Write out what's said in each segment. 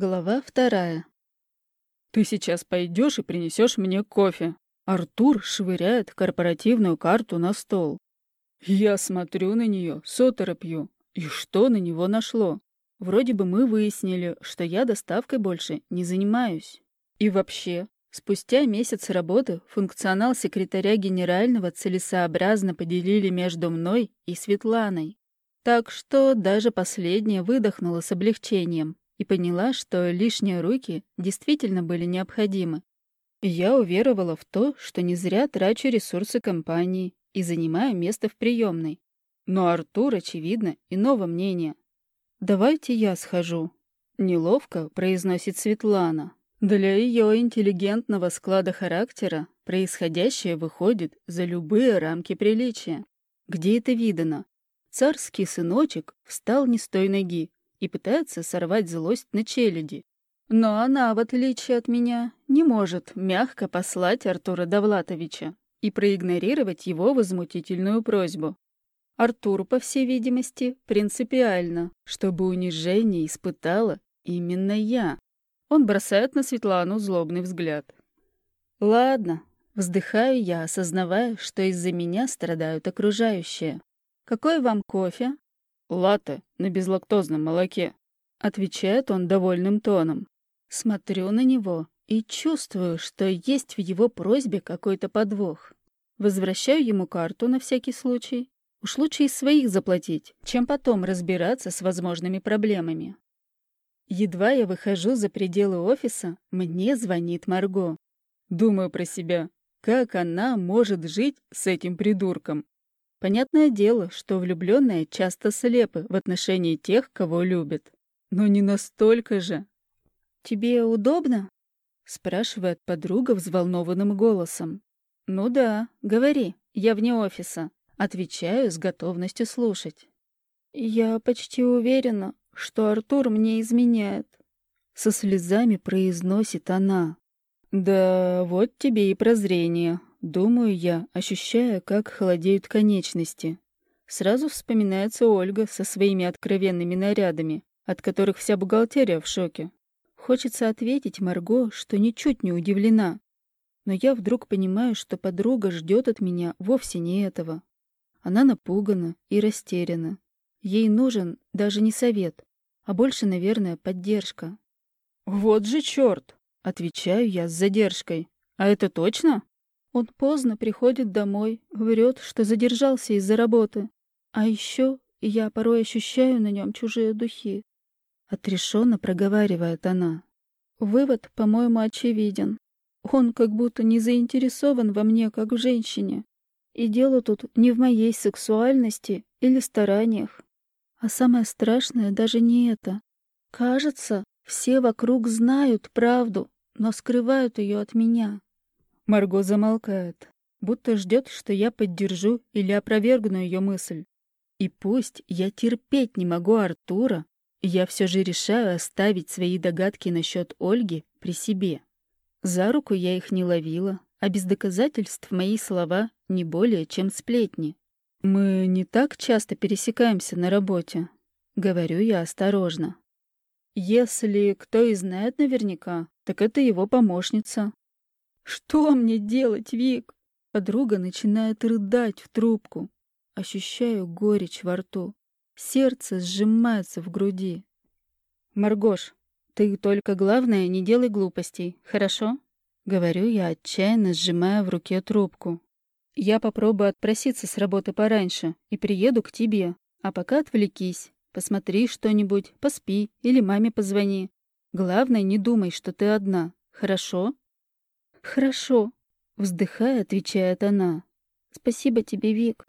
Глава вторая. «Ты сейчас пойдешь и принесешь мне кофе». Артур швыряет корпоративную карту на стол. Я смотрю на нее, сотора пью. И что на него нашло? Вроде бы мы выяснили, что я доставкой больше не занимаюсь. И вообще, спустя месяц работы функционал секретаря генерального целесообразно поделили между мной и Светланой. Так что даже последняя выдохнула с облегчением и поняла, что лишние руки действительно были необходимы. Я уверовала в то, что не зря трачу ресурсы компании и занимаю место в приемной. Но Артур, очевидно, иного мнения. «Давайте я схожу», — неловко произносит Светлана. Для ее интеллигентного склада характера происходящее выходит за любые рамки приличия. Где это видано? Царский сыночек встал не с той ноги, и пытается сорвать злость на челяди. Но она, в отличие от меня, не может мягко послать Артура Довлатовича и проигнорировать его возмутительную просьбу. Артуру, по всей видимости, принципиально, чтобы унижение испытала именно я. Он бросает на Светлану злобный взгляд. «Ладно», — вздыхаю я, осознавая, что из-за меня страдают окружающие. «Какой вам кофе?» «Латте на безлактозном молоке», — отвечает он довольным тоном. Смотрю на него и чувствую, что есть в его просьбе какой-то подвох. Возвращаю ему карту на всякий случай. Уж лучше из своих заплатить, чем потом разбираться с возможными проблемами. Едва я выхожу за пределы офиса, мне звонит Марго. Думаю про себя, как она может жить с этим придурком. Понятное дело, что влюбленные часто слепы в отношении тех, кого любят. Но не настолько же. «Тебе удобно?» — спрашивает подруга взволнованным голосом. «Ну да, говори, я вне офиса», — отвечаю с готовностью слушать. «Я почти уверена, что Артур мне изменяет», — со слезами произносит она. «Да вот тебе и прозрение», Думаю я, ощущая, как холодеют конечности. Сразу вспоминается Ольга со своими откровенными нарядами, от которых вся бухгалтерия в шоке. Хочется ответить Марго, что ничуть не удивлена. Но я вдруг понимаю, что подруга ждет от меня вовсе не этого. Она напугана и растеряна. Ей нужен даже не совет, а больше, наверное, поддержка. «Вот же черт!» — отвечаю я с задержкой. «А это точно?» Он поздно приходит домой, врет, что задержался из-за работы. А еще я порой ощущаю на нем чужие духи. Отрешенно проговаривает она. Вывод, по-моему, очевиден. Он как будто не заинтересован во мне, как в женщине. И дело тут не в моей сексуальности или стараниях. А самое страшное даже не это. Кажется, все вокруг знают правду, но скрывают ее от меня. Марго замолкает, будто ждет, что я поддержу или опровергну ее мысль. И пусть я терпеть не могу Артура, я все же решаю оставить свои догадки насчет Ольги при себе. За руку я их не ловила, а без доказательств мои слова не более чем сплетни. Мы не так часто пересекаемся на работе, говорю я осторожно. Если кто и знает наверняка, так это его помощница, «Что мне делать, Вик?» Подруга начинает рыдать в трубку. Ощущаю горечь во рту. Сердце сжимается в груди. «Маргош, ты только главное не делай глупостей, хорошо?» Говорю я, отчаянно сжимая в руке трубку. «Я попробую отпроситься с работы пораньше и приеду к тебе. А пока отвлекись, посмотри что-нибудь, поспи или маме позвони. Главное, не думай, что ты одна, хорошо?» «Хорошо», — вздыхая, отвечает она. «Спасибо тебе, Вик».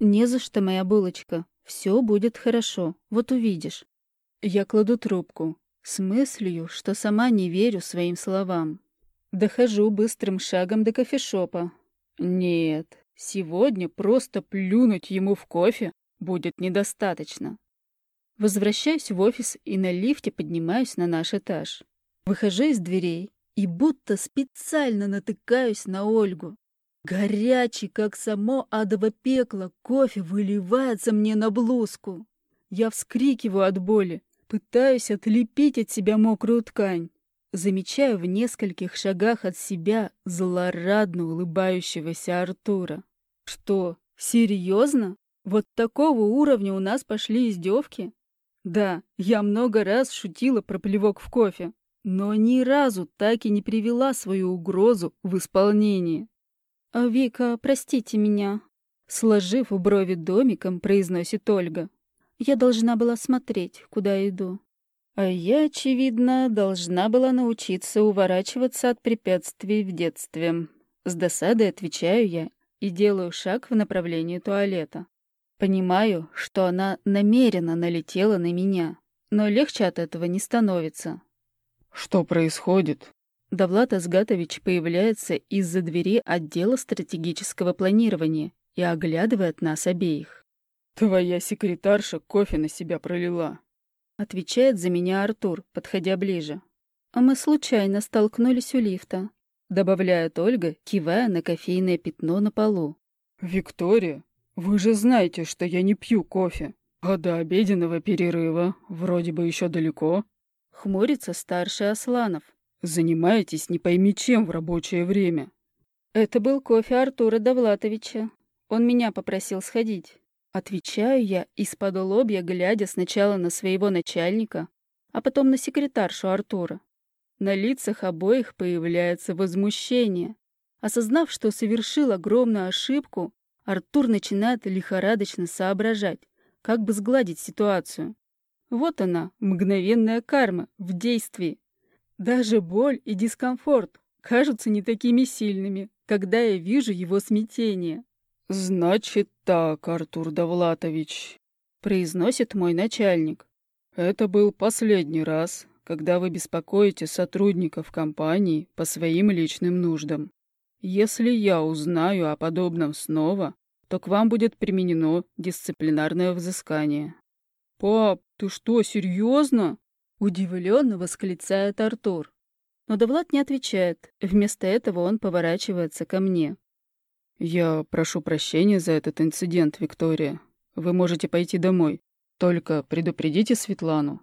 «Не за что, моя булочка. Все будет хорошо, вот увидишь». Я кладу трубку, с мыслью, что сама не верю своим словам. Дохожу быстрым шагом до кофешопа. Нет, сегодня просто плюнуть ему в кофе будет недостаточно. Возвращаюсь в офис и на лифте поднимаюсь на наш этаж. Выхожу из дверей и будто специально натыкаюсь на Ольгу. Горячий, как само адово пекло, кофе выливается мне на блузку. Я вскрикиваю от боли, Пытаюсь отлепить от себя мокрую ткань. Замечаю в нескольких шагах от себя злорадно улыбающегося Артура. Что, серьезно? Вот такого уровня у нас пошли издевки? Да, я много раз шутила про плевок в кофе, но ни разу так и не привела свою угрозу в исполнение. «А «Вика, простите меня», — сложив брови домиком, произносит Ольга. «Я должна была смотреть, куда иду». А я, очевидно, должна была научиться уворачиваться от препятствий в детстве. С досадой отвечаю я и делаю шаг в направлении туалета. Понимаю, что она намеренно налетела на меня, но легче от этого не становится. «Что происходит?» Давлат Азгатович появляется из-за двери отдела стратегического планирования и оглядывает нас обеих. «Твоя секретарша кофе на себя пролила», — отвечает за меня Артур, подходя ближе. «А мы случайно столкнулись у лифта», — добавляет Ольга, кивая на кофейное пятно на полу. «Виктория, вы же знаете, что я не пью кофе, а до обеденного перерыва вроде бы еще далеко». Хмурится старший Асланов. Занимаетесь не пойми чем в рабочее время. Это был кофе Артура Довлатовича. Он меня попросил сходить. Отвечаю я из-под лобья, глядя сначала на своего начальника, а потом на секретаршу Артура. На лицах обоих появляется возмущение. Осознав, что совершил огромную ошибку, Артур начинает лихорадочно соображать, как бы сгладить ситуацию. Вот она, мгновенная карма, в действии. Даже боль и дискомфорт кажутся не такими сильными, когда я вижу его смятение. «Значит так, Артур Довлатович», — произносит мой начальник. «Это был последний раз, когда вы беспокоите сотрудников компании по своим личным нуждам. Если я узнаю о подобном снова, то к вам будет применено дисциплинарное взыскание». «Пап, ты что, серьезно?» Удивленно восклицает Артур. Но Довлад не отвечает. Вместо этого он поворачивается ко мне. «Я прошу прощения за этот инцидент, Виктория. Вы можете пойти домой. Только предупредите Светлану.